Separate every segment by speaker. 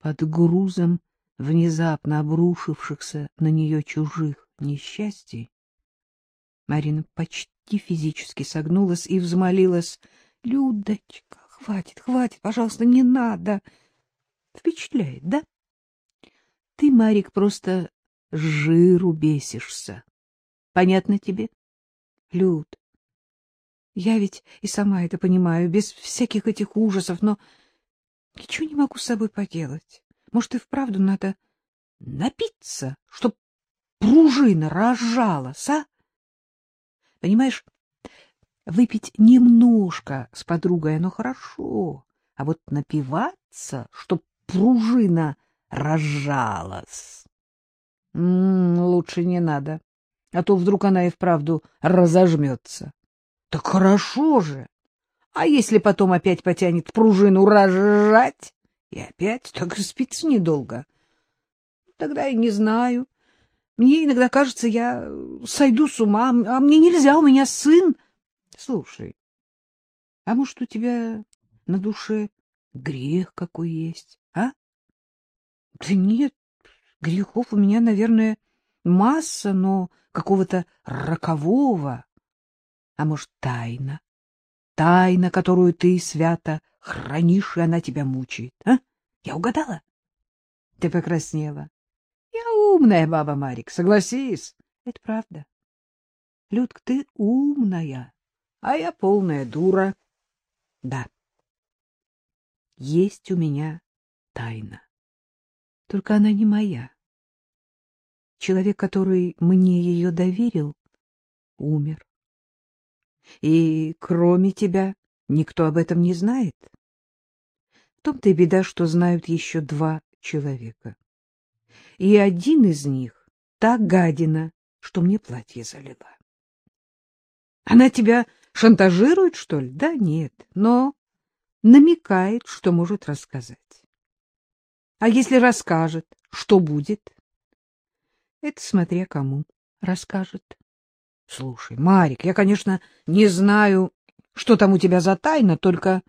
Speaker 1: под грузом внезапно обрушившихся на нее чужих несчастий, Марина почти физически согнулась и взмолилась. — Людочка, хватит, хватит, пожалуйста, не надо. Впечатляет, да? Ты, Марик, просто жиру бесишься. Понятно тебе? Люд, я ведь и сама это понимаю, без всяких этих ужасов, но ничего не могу с собой поделать. Может, и вправду надо напиться, чтоб пружина разжалась, а? Понимаешь, выпить немножко с подругой, оно хорошо, а вот напиваться, чтоб пружина разжалась, м -м, лучше не надо, а то вдруг она и вправду разожмется. Так хорошо же. А если потом опять потянет пружину разжать, и опять, так и спится недолго. Тогда я не знаю. Мне иногда кажется, я сойду с ума, а мне нельзя, у меня сын. Слушай, а может, у тебя на душе грех какой есть, а? Да нет, грехов у меня, наверное, масса, но какого-то рокового. А может, тайна? Тайна, которую ты свято хранишь, и она тебя мучает, а? Я угадала? Ты покраснела. Я умная баба, Марик, согласись. Это правда. Людка, ты умная, а я полная дура. Да. Есть у меня тайна. Только она не моя. Человек, который мне ее доверил, умер. И кроме тебя никто об этом не знает? В том-то и беда, что знают еще два человека. И один из них — та гадина, что мне платье залила. Она тебя шантажирует, что ли? Да нет, но намекает, что может рассказать. А если расскажет, что будет? Это смотря кому расскажет. Слушай, Марик, я, конечно, не знаю, что там у тебя за тайна, только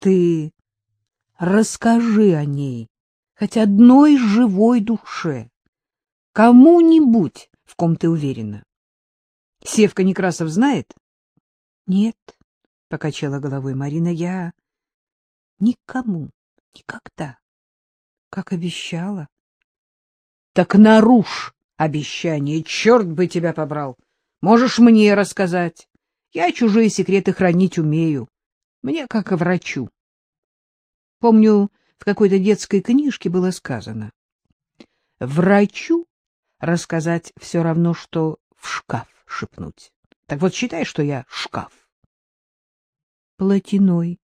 Speaker 1: ты расскажи о ней хоть одной живой душе, кому-нибудь, в ком ты уверена. Севка Некрасов знает? Нет, — покачала головой Марина, — я никому, никогда, как обещала. Так нарушь обещание, черт бы тебя побрал! Можешь мне рассказать. Я чужие секреты хранить умею. Мне как и врачу. Помню, в какой-то детской книжке было сказано. Врачу рассказать все равно, что в шкаф шепнуть. Так вот, считай, что я шкаф. Платиной.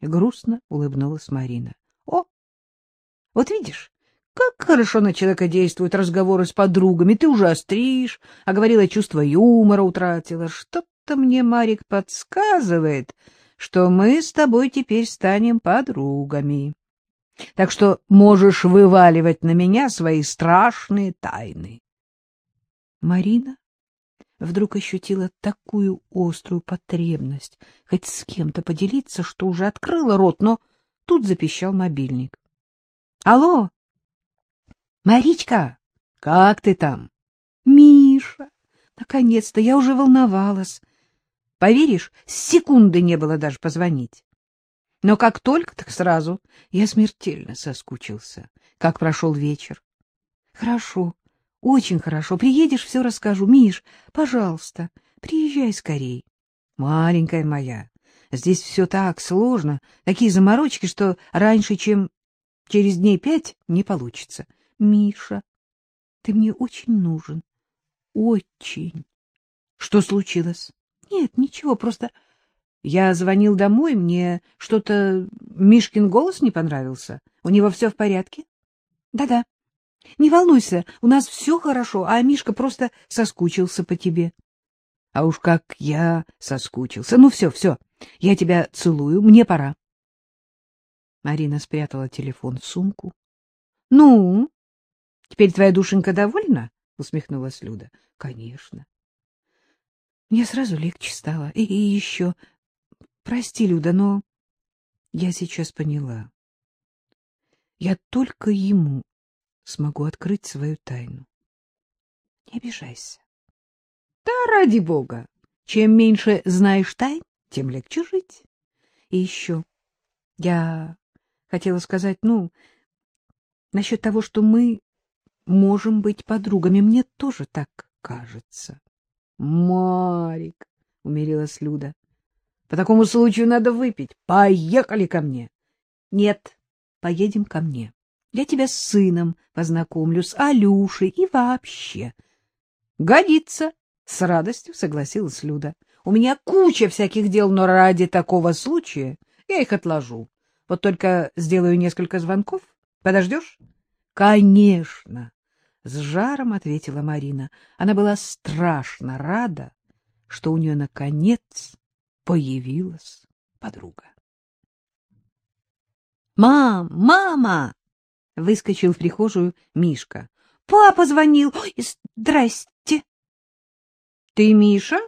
Speaker 1: Грустно улыбнулась Марина. О, вот видишь, как хорошо на человека действуют разговоры с подругами. Ты уже остришь, а говорила, чувство юмора утратила. Что-то мне Марик подсказывает, что мы с тобой теперь станем подругами. Так что можешь вываливать на меня свои страшные тайны. Марина вдруг ощутила такую острую потребность хоть с кем-то поделиться, что уже открыла рот, но тут запищал мобильник. — Алло! Маричка, как ты там? Миша, наконец-то, я уже волновалась. Поверишь, секунды не было даже позвонить. Но как только, так сразу. Я смертельно соскучился. Как прошел вечер? Хорошо, очень хорошо. Приедешь, все расскажу. Миш, пожалуйста, приезжай скорей. Маленькая моя, здесь все так сложно, такие заморочки, что раньше, чем через дней пять, не получится. Миша, ты мне очень нужен. Очень. Что случилось? Нет, ничего, просто я звонил домой, мне что-то Мишкин голос не понравился. У него все в порядке? Да-да. Не волнуйся, у нас все хорошо, а Мишка просто соскучился по тебе. А уж как я соскучился. Ну все, все, я тебя целую, мне пора. Марина спрятала телефон в сумку. — Ну, Теперь твоя душенька довольна? — усмехнулась Люда. — Конечно. Мне сразу легче стало. И, и еще... Прости, Люда, но я сейчас поняла. Я только ему смогу открыть свою тайну. Не обижайся. Да ради бога! Чем меньше знаешь тайн, тем легче жить. И еще я хотела сказать, ну, насчет того, что мы можем быть подругами. Мне тоже так кажется. — Марик, — умилилась Люда, — по такому случаю надо выпить. Поехали ко мне. — Нет, поедем ко мне. Я тебя с сыном познакомлю, с Алюшей и вообще. — Годится, — с радостью согласилась Люда. — У меня куча всяких дел, но ради такого случая я их отложу. Вот только сделаю несколько звонков. Подождешь? — Конечно, — с жаром ответила Марина. Она была страшно рада, что у нее, наконец, появилась подруга. «Мам! Мама!» — выскочил в прихожую Мишка. «Папа звонил! Ой, здрасте!» «Ты Миша?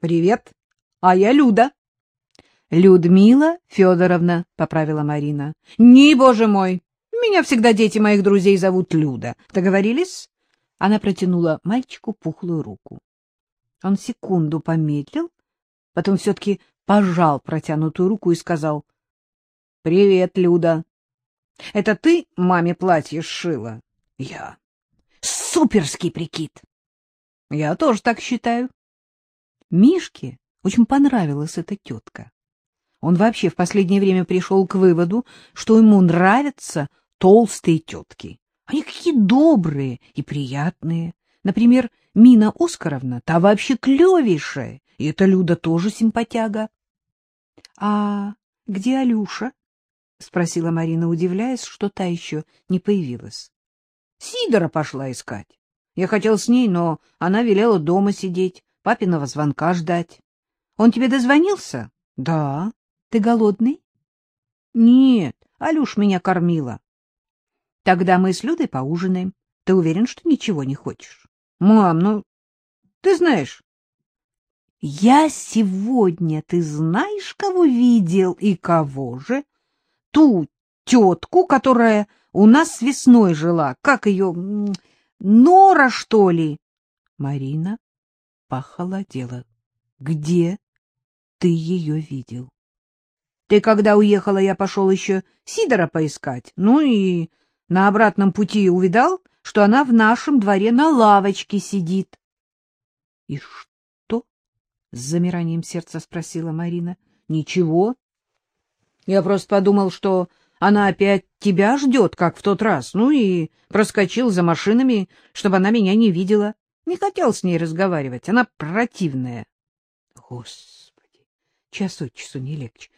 Speaker 1: Привет! А я Люда!» «Людмила Федоровна», — поправила Марина. «Не, боже мой! Меня всегда дети моих друзей зовут Люда. Договорились?» Она протянула мальчику пухлую руку. Он секунду помедлил, потом все-таки пожал протянутую руку и сказал. — Привет, Люда. — Это ты маме платье сшила? — Я. — Суперский прикид. — Я тоже так считаю. Мишке очень понравилась эта тетка. Он вообще в последнее время пришел к выводу, что ему нравятся толстые тетки. Они какие добрые и приятные. Например, Мина Оскаровна, та вообще клевейшая, и эта Люда тоже симпатяга. — А где Алюша? — спросила Марина, удивляясь, что та еще не появилась. — Сидора пошла искать. Я хотел с ней, но она велела дома сидеть, папиного звонка ждать. Он тебе дозвонился? — Да. Ты голодный? — Нет, Алюш меня кормила. — Тогда мы с Людой поужинаем. Ты уверен, что ничего не хочешь? — Мам, ну, ты знаешь... — Я сегодня, ты знаешь, кого видел и кого же? Ту тетку, которая у нас весной жила. Как ее? Нора, что ли? Марина похолодела. — Где ты ее видел? Ты когда уехала, я пошел еще Сидора поискать. Ну и на обратном пути увидал, что она в нашем дворе на лавочке сидит. — И что? — с замиранием сердца спросила Марина. — Ничего. Я просто подумал, что она опять тебя ждет, как в тот раз, ну и проскочил за машинами, чтобы она меня не видела. Не хотел с ней разговаривать, она противная. Господи, час от часу не легче.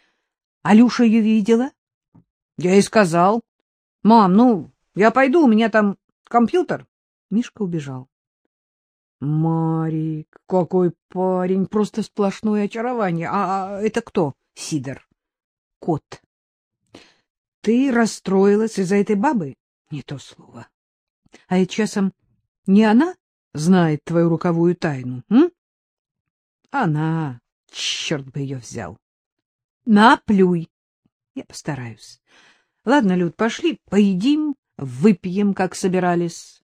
Speaker 1: Алюша ее видела? Я и сказал. Мам, ну, я пойду, у меня там компьютер. Мишка убежал. Марик, какой парень, просто сплошное очарование. А, а это кто? Сидор. Кот. Ты расстроилась из-за этой бабы? Не то слово. А это часом не она знает твою руковую тайну, м? Она, черт бы ее взял. Наплюй. Я постараюсь. Ладно, Люд, пошли, поедим, выпьем, как собирались.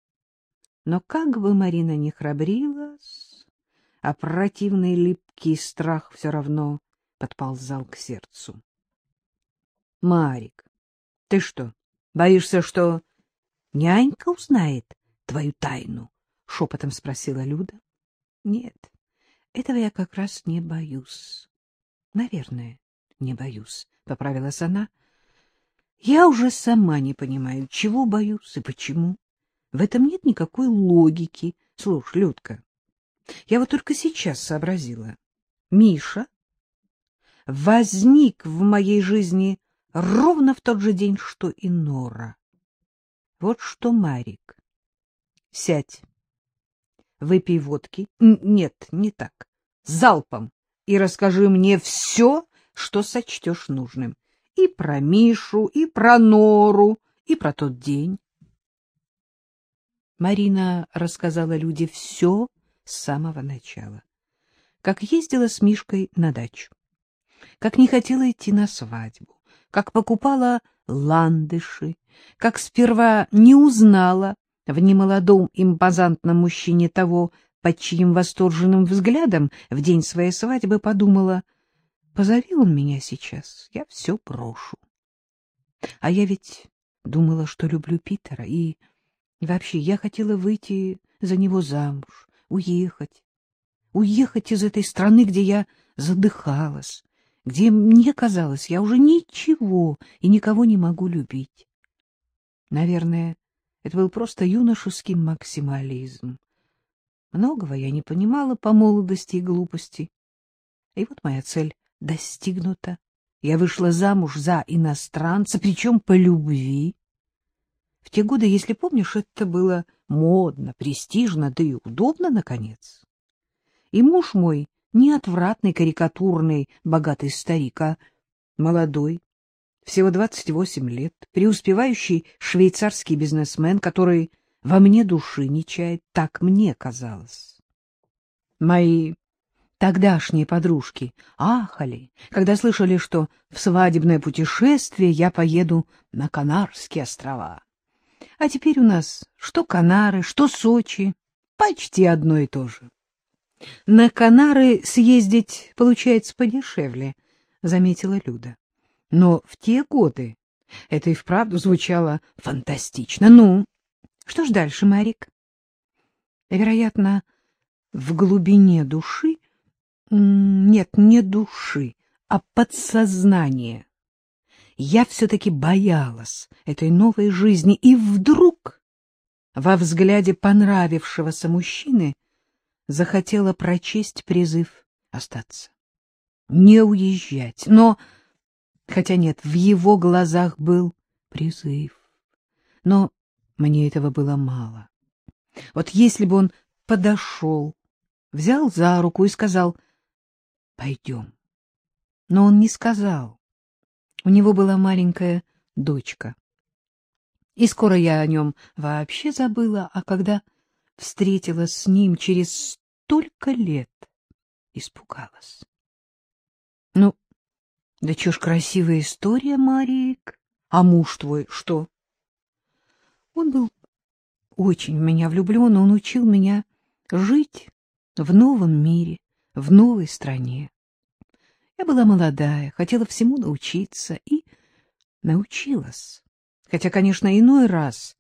Speaker 1: Но как бы Марина не храбрилась, а противный липкий страх все равно подползал к сердцу. — Марик, ты что, боишься, что нянька узнает твою тайну? — шепотом спросила Люда. — Нет, этого я как раз не боюсь. Наверное не боюсь, — поправилась она. Я уже сама не понимаю, чего боюсь и почему. В этом нет никакой логики. Слушай, Людка, я вот только сейчас сообразила. Миша возник в моей жизни ровно в тот же день, что и Нора. Вот что, Марик, сядь, выпей водки. Нет, не так. Залпом. И расскажи мне все, что сочтешь нужным. И про Мишу, и про Нору, и про тот день. Марина рассказала Люде все с самого начала. Как ездила с Мишкой на дачу, как не хотела идти на свадьбу, как покупала ландыши, как сперва не узнала в немолодом импозантном мужчине того, под чьим восторженным взглядом в день своей свадьбы подумала, позови он меня сейчас, я все брошу. А я ведь думала, что люблю Питера, и вообще я хотела выйти за него замуж, уехать, уехать из этой страны, где я задыхалась, где мне казалось, я уже ничего и никого не могу любить. Наверное, это был просто юношеский максимализм. Многого я не понимала по молодости и глупости. И вот моя цель достигнута. Я вышла замуж за иностранца, причем по любви. В те годы, если помнишь, это было модно, престижно, да и удобно, наконец. И муж мой не отвратный, карикатурный, богатый старик, а молодой, всего 28 лет, преуспевающий швейцарский бизнесмен, который во мне души не чает, так мне казалось. Мои тогдашние подружки ахали, когда слышали, что в свадебное путешествие я поеду на Канарские острова. А теперь у нас что Канары, что Сочи, почти одно и то же. На Канары съездить получается подешевле, — заметила Люда. Но в те годы это и вправду звучало фантастично. Ну, что ж дальше, Марик? Вероятно, в глубине души, нет, не души, а подсознания, я все-таки боялась этой новой жизни, и вдруг во взгляде понравившегося мужчины захотела прочесть призыв остаться, не уезжать, но, хотя нет, в его глазах был призыв, но мне этого было мало. Вот если бы он подошел, взял за руку и сказал «пойдем», но он не сказал. У него была маленькая дочка. И скоро я о нем вообще забыла, а когда встретилась с ним через столько лет, испугалась. Ну, да чё ж красивая история, Марик. А муж твой что? Он был очень в меня влюблен, он учил меня жить в новом мире, в новой стране. Я была молодая, хотела всему научиться и научилась. Хотя, конечно, иной раз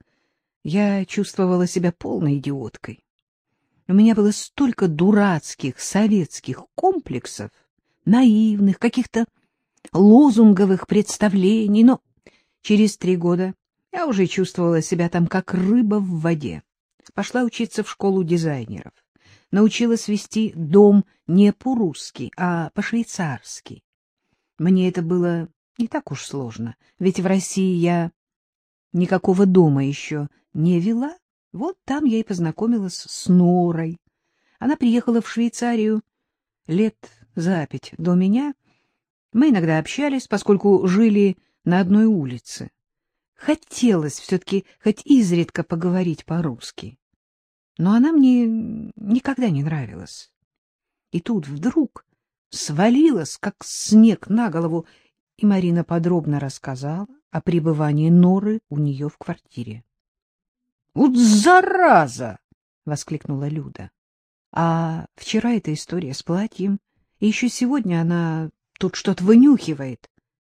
Speaker 1: я чувствовала себя полной идиоткой. У меня было столько дурацких советских комплексов, наивных, каких-то лозунговых представлений, но через три года я уже чувствовала себя там как рыба в воде. Пошла учиться в школу дизайнеров. Научилась вести дом не по-русски, а по-швейцарски. Мне это было не так уж сложно, ведь в России я никакого дома еще не вела. Вот там я и познакомилась с Норой. Она приехала в Швейцарию лет за пять до меня. Мы иногда общались, поскольку жили на одной улице. Хотелось все-таки хоть изредка поговорить по-русски. Но она мне никогда не нравилась. И тут вдруг свалилась, как снег на голову, и Марина подробно рассказала о пребывании Норы у нее в квартире. — Вот зараза! — воскликнула Люда. А вчера эта история с платьем, и еще сегодня она тут что-то вынюхивает.